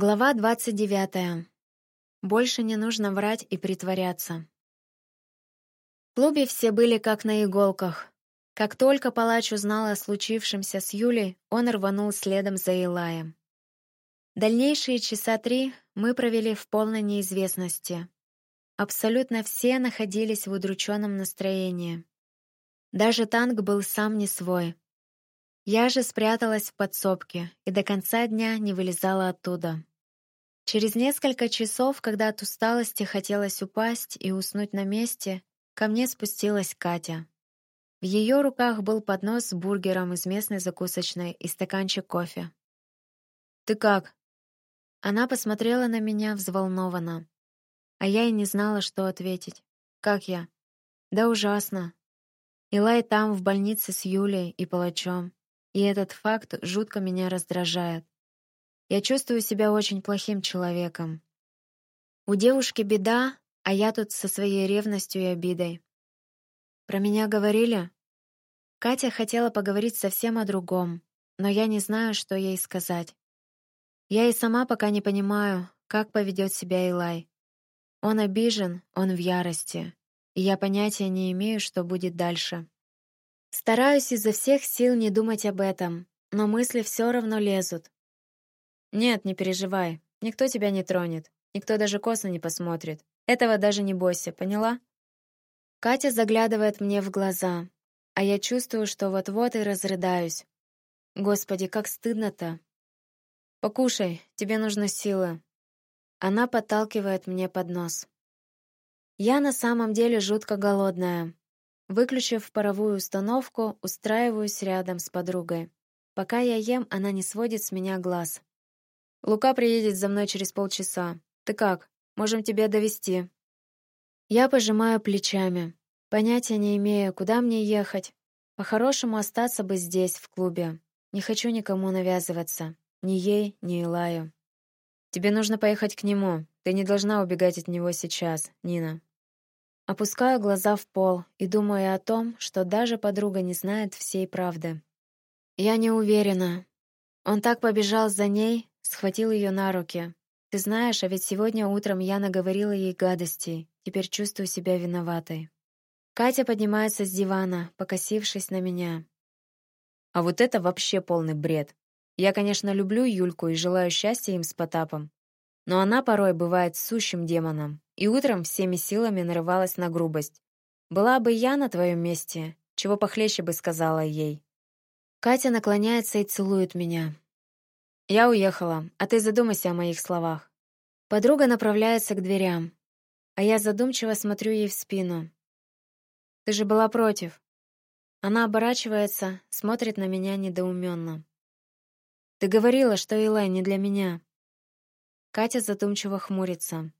Глава 29. Больше не нужно врать и притворяться. В клубе все были как на иголках. Как только палач узнал о случившемся с Юлей, он рванул следом за Илаем. Дальнейшие часа три мы провели в полной неизвестности. Абсолютно все находились в удрученном настроении. Даже танк был сам не свой. Я же спряталась в подсобке и до конца дня не вылезала оттуда. Через несколько часов, когда от усталости хотелось упасть и уснуть на месте, ко мне спустилась Катя. В ее руках был поднос с бургером из местной закусочной и стаканчик кофе. «Ты как?» Она посмотрела на меня взволнованно. А я и не знала, что ответить. «Как я?» «Да ужасно. Илай там, в больнице с Юлей и палачом. И этот факт жутко меня раздражает. Я чувствую себя очень плохим человеком. У девушки беда, а я тут со своей ревностью и обидой. Про меня говорили? Катя хотела поговорить совсем о другом, но я не знаю, что ей сказать. Я и сама пока не понимаю, как поведет себя Илай. Он обижен, он в ярости, и я понятия не имею, что будет дальше. Стараюсь изо всех сил не думать об этом, но мысли все равно лезут. «Нет, не переживай. Никто тебя не тронет. Никто даже косо не посмотрит. Этого даже не бойся, поняла?» Катя заглядывает мне в глаза, а я чувствую, что вот-вот и разрыдаюсь. Господи, как стыдно-то. «Покушай, тебе нужны силы». Она подталкивает мне под нос. Я на самом деле жутко голодная. Выключив паровую установку, устраиваюсь рядом с подругой. Пока я ем, она не сводит с меня глаз. Лука приедет за мной через полчаса. Ты как? Можем тебя довести. Я пожимаю плечами. Понятия не имею, куда мне ехать. По-хорошему остаться бы здесь, в клубе. Не хочу никому навязываться. Ни ей, ни Илаю. Тебе нужно поехать к нему. Ты не должна убегать от него сейчас, Нина. Опускаю глаза в пол и думаю о том, что даже подруга не знает всей правды. Я не уверена. Он так побежал за ней, Схватил ее на руки. «Ты знаешь, а ведь сегодня утром я наговорила ей гадостей. Теперь чувствую себя виноватой». Катя поднимается с дивана, покосившись на меня. «А вот это вообще полный бред. Я, конечно, люблю Юльку и желаю счастья им с Потапом. Но она порой бывает сущим демоном, и утром всеми силами нарывалась на грубость. Была бы я на твоем месте, чего похлеще бы сказала ей». Катя наклоняется и целует меня. «Я уехала, а ты задумайся о моих словах». Подруга направляется к дверям, а я задумчиво смотрю ей в спину. «Ты же была против». Она оборачивается, смотрит на меня недоуменно. «Ты говорила, что Илай не для меня». Катя задумчиво хмурится.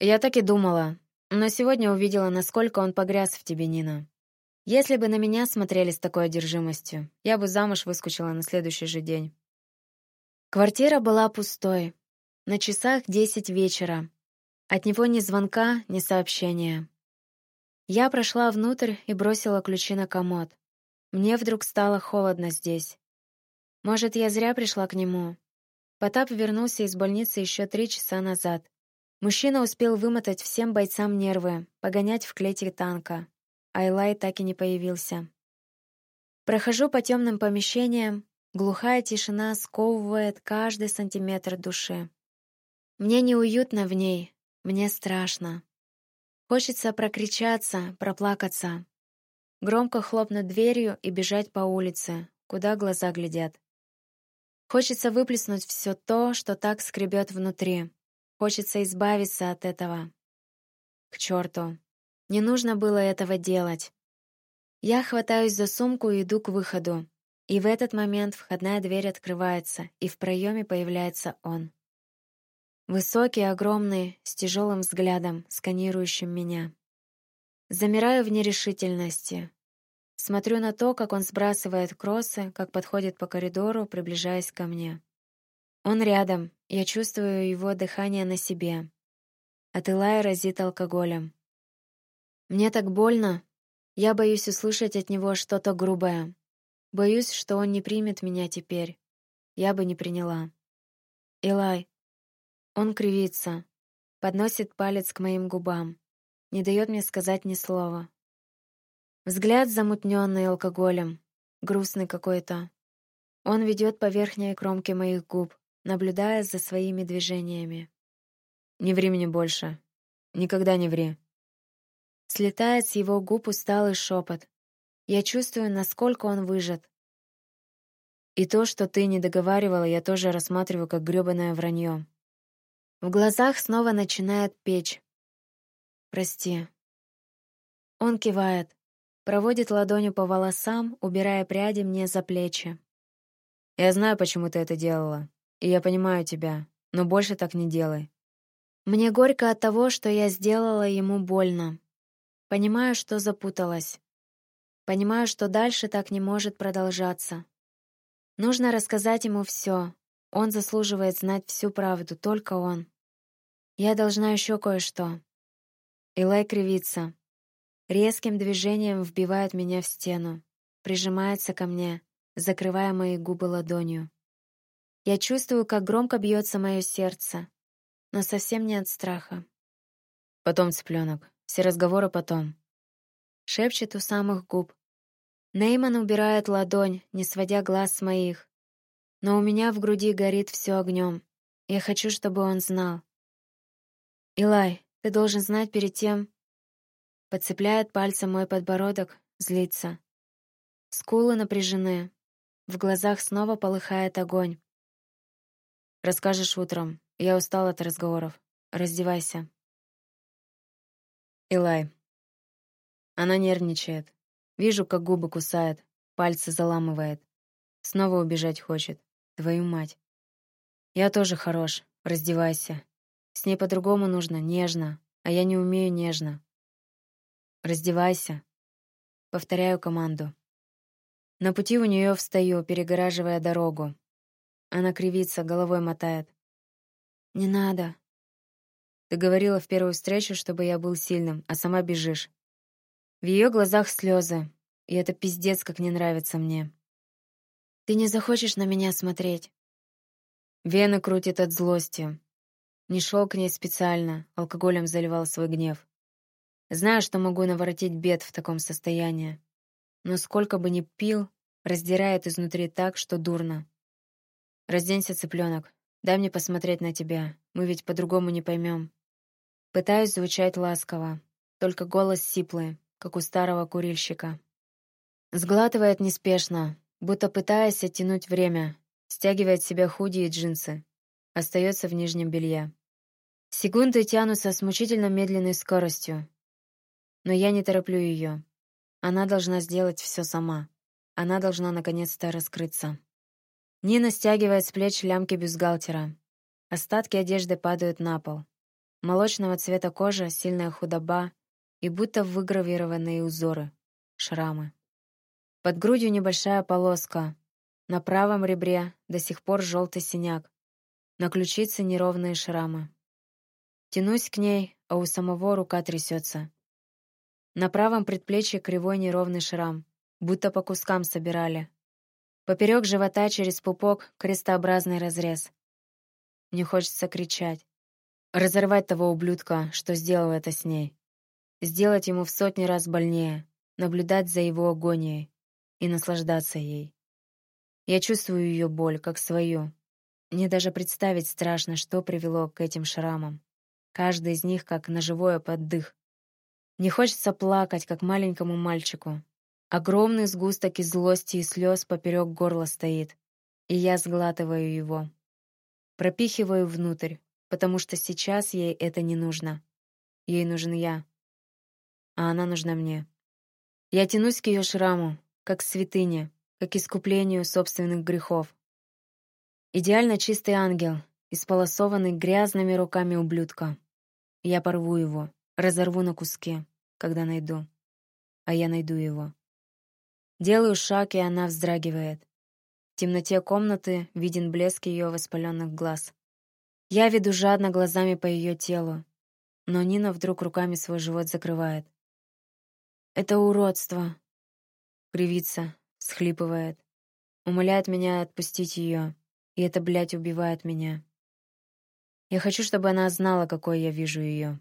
«Я так и думала, но сегодня увидела, насколько он погряз в тебе, Нина. Если бы на меня смотрели с такой одержимостью, я бы замуж выскочила на следующий же день». Квартира была пустой. На часах десять вечера. От него ни звонка, ни сообщения. Я прошла внутрь и бросила ключи на комод. Мне вдруг стало холодно здесь. Может, я зря пришла к нему. Потап вернулся из больницы еще три часа назад. Мужчина успел вымотать всем бойцам нервы, погонять в клете танка. Айлай так и не появился. Прохожу по темным помещениям, Глухая тишина сковывает каждый сантиметр души. Мне неуютно в ней, мне страшно. Хочется прокричаться, проплакаться. Громко хлопнуть дверью и бежать по улице, куда глаза глядят. Хочется выплеснуть все то, что так скребет внутри. Хочется избавиться от этого. К черту. Не нужно было этого делать. Я хватаюсь за сумку и иду к выходу. И в этот момент входная дверь открывается, и в проеме появляется он. Высокий, огромный, с тяжелым взглядом, сканирующим меня. Замираю в нерешительности. Смотрю на то, как он сбрасывает кроссы, как подходит по коридору, приближаясь ко мне. Он рядом, я чувствую его дыхание на себе. От Илая разит алкоголем. Мне так больно. Я боюсь услышать от него что-то грубое, Боюсь, что он не примет меня теперь. Я бы не приняла. Илай, Он кривится, подносит палец к моим губам, не дает мне сказать ни слова. Взгляд замутненный алкоголем, грустный какой-то. Он ведет по верхней кромке моих губ, наблюдая за своими движениями. «Не ври мне больше. Никогда не ври». Слетает с его губ усталый шепот. Я чувствую, насколько он выжат. И то, что ты не договаривала, я тоже рассматриваю как грёбаное вранье. В глазах снова начинает печь. Прости. Он кивает, проводит ладонью по волосам, убирая пряди мне за плечи. Я знаю, почему ты это делала, и я понимаю тебя, но больше так не делай. Мне горько от того, что я сделала ему больно. Понимаю, что запуталась. Понимаю, что дальше так не может продолжаться. Нужно рассказать ему все. Он заслуживает знать всю правду, только он. Я должна еще кое-что. Илай кривится. Резким движением вбивает меня в стену, прижимается ко мне, закрывая мои губы ладонью. Я чувствую, как громко бьется мое сердце, но совсем не от страха. Потом, цыпленок, все разговоры потом. Шепчет у самых губ. Нейман убирает ладонь, не сводя глаз с моих. Но у меня в груди горит все огнем. Я хочу, чтобы он знал. Илай, ты должен знать перед тем... Подцепляет пальцем мой подбородок, злится. Скулы напряжены. В глазах снова полыхает огонь. Расскажешь утром. Я устал от разговоров. Раздевайся. Илай. Она нервничает. Вижу, как губы кусает, пальцы заламывает. Снова убежать хочет. Твою мать. Я тоже хорош. Раздевайся. С ней по-другому нужно, нежно. А я не умею нежно. Раздевайся. Повторяю команду. На пути у нее встаю, перегораживая дорогу. Она кривится, головой мотает. «Не надо», ты говорила в первую встречу, чтобы я был сильным, а сама бежишь. В ее глазах слезы, и это пиздец, как не нравится мне. Ты не захочешь на меня смотреть. Вены крутит от злости. Не шел к ней специально, алкоголем заливал свой гнев. Знаю, что могу наворотить бед в таком состоянии. Но сколько бы ни пил, раздирает изнутри так, что дурно. Разденься, цыпленок. Дай мне посмотреть на тебя. Мы ведь по-другому не поймем. Пытаюсь звучать ласково, только голос сиплый, как у старого курильщика. Сглатывает неспешно, будто пытаясь оттянуть время, стягивает себя худи и джинсы. Остается в нижнем белье. Секунды тянутся с мучительно медленной скоростью. Но я не тороплю ее. Она должна сделать все сама. Она должна наконец-то раскрыться. Нина стягивает с плеч лямки бюстгальтера. Остатки одежды падают на пол. Молочного цвета кожа, сильная худоба и будто выгравированные узоры, шрамы. Под грудью небольшая полоска. На правом ребре до сих пор желтый синяк. На ключице неровные шрамы. Тянусь к ней, а у самого рука трясется. На правом предплечье кривой неровный шрам, будто по кускам собирали. Поперек живота через пупок крестообразный разрез. Мне хочется кричать. Разорвать того ублюдка, что сделал это с ней. Сделать ему в сотни раз больнее, наблюдать за его агонией и наслаждаться ей. Я чувствую ее боль, как свою. Мне даже представить страшно, что привело к этим шрамам. Каждый из них как ножевое поддых. Не хочется плакать, как маленькому мальчику. Огромный сгусток из злости и слез поперек горла стоит, и я сглатываю его. Пропихиваю внутрь, потому что сейчас ей это не нужно. Ей нужен я, а она нужна мне. Я тянусь к ее шраму, как к святыне, как к искуплению собственных грехов. Идеально чистый ангел, исполосованный грязными руками ублюдка. Я порву его, разорву на куски, когда найду. А я найду его. Делаю шаг, и она вздрагивает. В темноте комнаты виден блеск ее воспаленных глаз. Я веду жадно глазами по ее телу, но Нина вдруг руками свой живот закрывает. «Это уродство!» Кривится, схлипывает. Умоляет меня отпустить ее, и это, блядь, убивает меня. Я хочу, чтобы она знала, какой я вижу ее.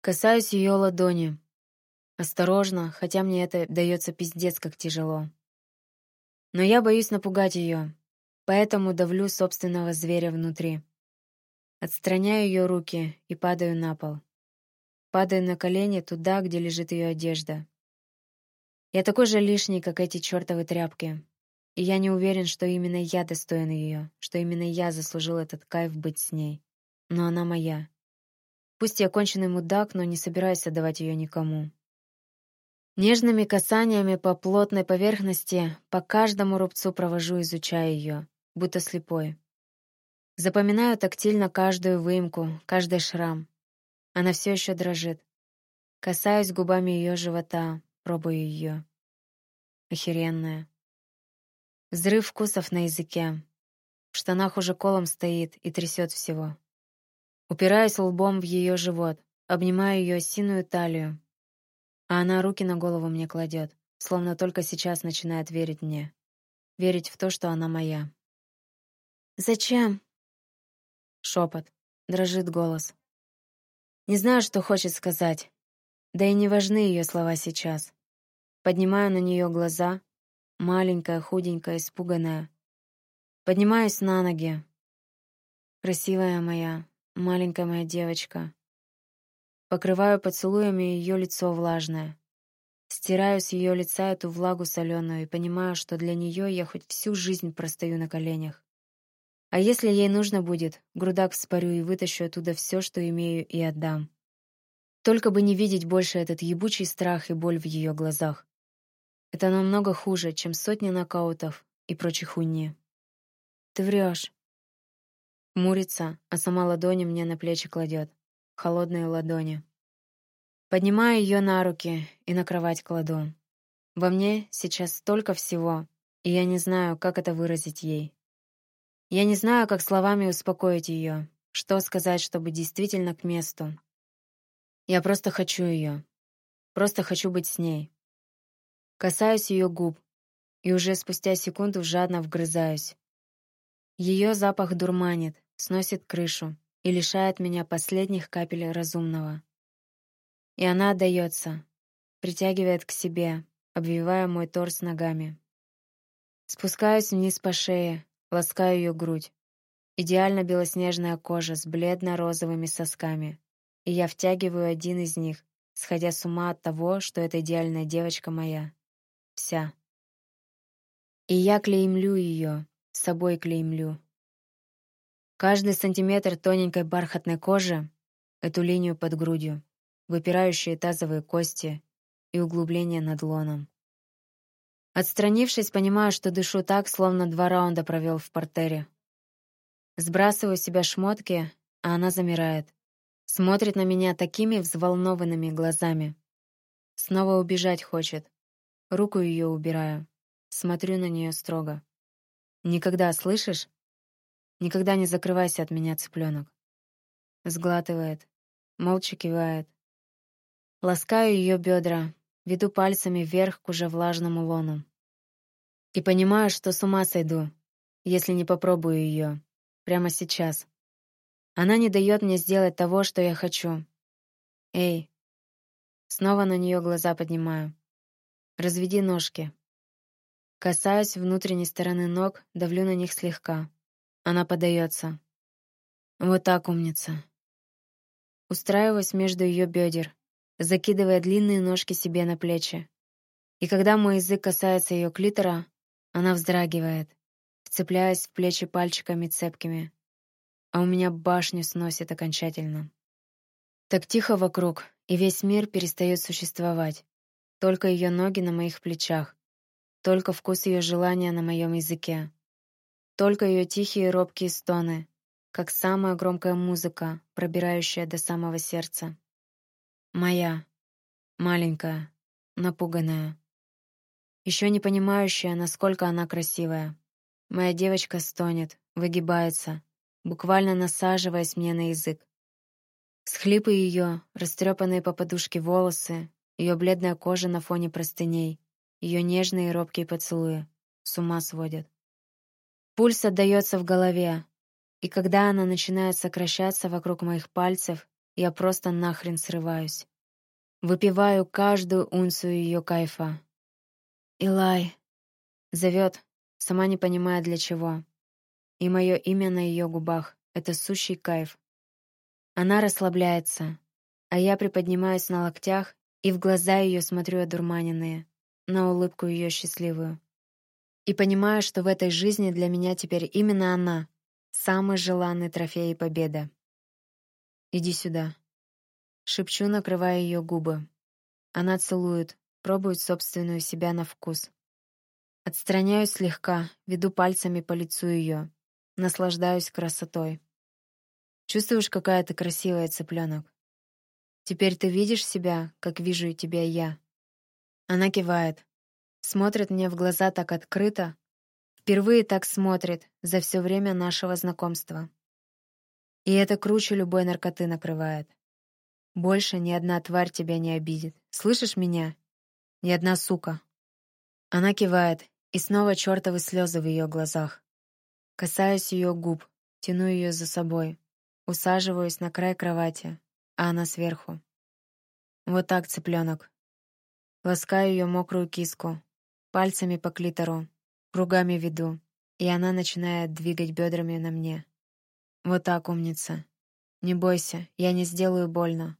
Касаюсь ее ладони. Осторожно, хотя мне это дается пиздец как тяжело. Но я боюсь напугать ее, поэтому давлю собственного зверя внутри. Отстраняю ее руки и падаю на пол. Падаю на колени туда, где лежит ее одежда. Я такой же лишний, как эти чертовы тряпки. И я не уверен, что именно я достоин ее, что именно я заслужил этот кайф быть с ней. Но она моя. Пусть я конченый мудак, но не собираюсь отдавать ее никому. Нежными касаниями по плотной поверхности по каждому рубцу провожу, изучая ее, будто слепой. Запоминаю тактильно каждую выемку, каждый шрам. Она все еще дрожит. Касаюсь губами ее живота, пробую ее. Охеренная. Взрыв вкусов на языке. В штанах уже колом стоит и трясет всего. Упираюсь лбом в ее живот, обнимаю ее осиную талию. А она руки на голову мне кладет, словно только сейчас начинает верить мне. Верить в то, что она моя. «Зачем?» Шепот. Дрожит голос. Не знаю, что хочет сказать. Да и не важны ее слова сейчас. Поднимаю на нее глаза. Маленькая, худенькая, испуганная. Поднимаюсь на ноги. Красивая моя, маленькая моя девочка. Покрываю поцелуями ее лицо влажное. Стираю с ее лица эту влагу соленую и понимаю, что для нее я хоть всю жизнь простою на коленях. А если ей нужно будет, грудак вспорю и вытащу оттуда все, что имею, и отдам. Только бы не видеть больше этот ебучий страх и боль в ее глазах. Это намного хуже, чем сотни нокаутов и прочей хуйни. Ты врешь. Мурится, а сама ладони мне на плечи кладет. Холодные ладони. Поднимаю ее на руки и на кровать кладу. Во мне сейчас столько всего, и я не знаю, как это выразить ей. Я не знаю, как словами успокоить ее, что сказать, чтобы действительно к месту. Я просто хочу ее. Просто хочу быть с ней. Касаюсь ее губ, и уже спустя секунду жадно вгрызаюсь. Ее запах дурманит, сносит крышу и лишает меня последних капель разумного. И она отдается, притягивает к себе, обвивая мой торс ногами. Спускаюсь вниз по шее, ласкаю ее грудь. Идеально белоснежная кожа с бледно-розовыми сосками. И я втягиваю один из них, сходя с ума от того, что эта идеальная девочка моя. Вся. И я клеймлю ее, с собой клеймлю. Каждый сантиметр тоненькой бархатной кожи, эту линию под грудью, выпирающие тазовые кости и углубление над лоном. Отстранившись, понимаю, что дышу так, словно два раунда провел в портере. Сбрасываю себя шмотки, а она замирает. Смотрит на меня такими взволнованными глазами. Снова убежать хочет. Руку ее убираю. Смотрю на нее строго. «Никогда, слышишь? Никогда не закрывайся от меня, цыпленок». Сглатывает. Молча кивает. Ласкаю ее бедра, веду пальцами вверх к уже влажному лону. И понимаю, что с ума сойду, если не попробую ее. Прямо сейчас. Она не дает мне сделать того, что я хочу. Эй. Снова на нее глаза поднимаю. Разведи ножки. Касаюсь внутренней стороны ног, давлю на них слегка. Она подается. Вот так, умница. Устраиваюсь между ее бедер, закидывая длинные ножки себе на плечи. И когда мой язык касается ее клитора, она вздрагивает, вцепляясь в плечи пальчиками цепкими. А у меня башню сносит окончательно. Так тихо вокруг, и весь мир перестает существовать. Только ее ноги на моих плечах. Только вкус ее желания на моем языке. Только ее тихие робкие стоны, как самая громкая музыка, пробирающая до самого сердца. Моя. Маленькая. Напуганная. Еще не понимающая, насколько она красивая. Моя девочка стонет, выгибается, буквально насаживаясь мне на язык. Схлипы ее, растрепанные по подушке волосы, ее бледная кожа на фоне простыней, ее нежные и робкие поцелуи с ума сводят. Пульс отдается в голове, И когда она начинает сокращаться вокруг моих пальцев, я просто нахрен срываюсь. Выпиваю каждую унцию ее кайфа. «Илай!» Зовет, сама не понимая для чего. И мое имя на ее губах — это сущий кайф. Она расслабляется, а я приподнимаюсь на локтях и в глаза ее смотрю одурманенные, на улыбку ее счастливую. И понимаю, что в этой жизни для меня теперь именно она — самый желанный трофей и победа. «Иди сюда». Шепчу, накрывая ее губы. Она целует, пробует собственную себя на вкус. Отстраняюсь слегка, веду пальцами по лицу ее, наслаждаюсь красотой. Чувствуешь, какая ты красивая, цыпленок? Теперь ты видишь себя, как вижу и тебя я. Она кивает, смотрит мне в глаза так открыто, впервые так смотрит за все время нашего знакомства. И это круче любой наркоты накрывает. Больше ни одна тварь тебя не обидит. Слышишь меня? Ни одна сука. Она кивает, и снова чертовы слезы в ее глазах. Касаюсь ее губ, тяну ее за собой, усаживаюсь на край кровати, а она сверху. Вот так, цыпленок. Ласкаю ее мокрую киску, пальцами по клитору, кругами веду, и она начинает двигать бедрами на мне. Вот так, умница. Не бойся, я не сделаю больно.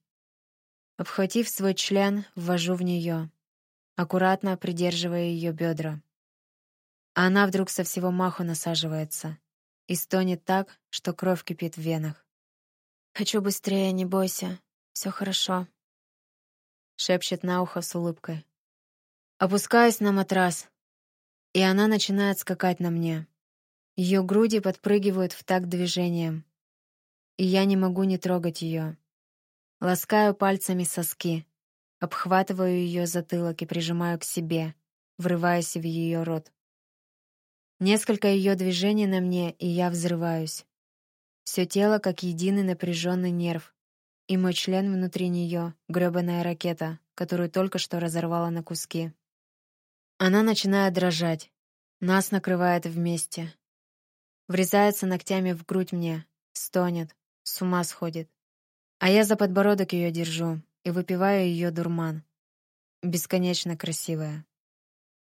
Обхватив свой член, ввожу в нее, аккуратно придерживая ее бедра. А она вдруг со всего маху насаживается и стонет так, что кровь кипит в венах. «Хочу быстрее, не бойся. Все хорошо», — шепчет на ухо с улыбкой. Опускаюсь на матрас, и она начинает скакать на мне. Ее груди подпрыгивают в такт движением, и я не могу не трогать ее. Ласкаю пальцами соски, обхватываю ее затылок и прижимаю к себе, врываясь в ее рот. Несколько ее движений на мне, и я взрываюсь. Все тело как единый напряженный нерв, и мой член внутри нее — гребаная ракета, которую только что разорвала на куски. Она начинает дрожать. Нас накрывает вместе. Врезается ногтями в грудь мне, стонет, с ума сходит. А я за подбородок ее держу и выпиваю ее дурман. Бесконечно красивая.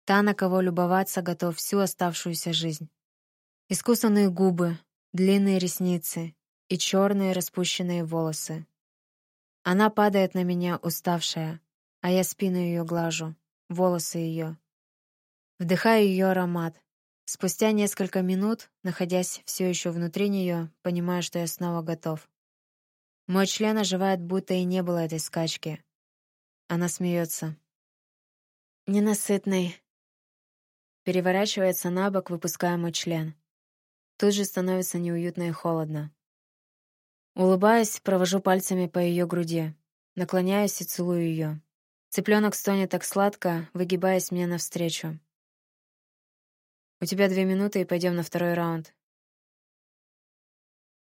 Та, на кого любоваться готов всю оставшуюся жизнь. Искусанные губы, длинные ресницы и черные распущенные волосы. Она падает на меня, уставшая, а я спину ее глажу, волосы ее. Вдыхаю ее аромат. Спустя несколько минут, находясь все еще внутри нее, понимаю, что я снова готов. Мой член оживает, будто и не было этой скачки. Она смеется. Ненасытный, Переворачивается на бок, выпуская мой член. Тут же становится неуютно и холодно. Улыбаясь, провожу пальцами по ее груди. Наклоняюсь и целую ее. Цыпленок стонет так сладко, выгибаясь мне навстречу. «У тебя две минуты, и пойдем на второй раунд.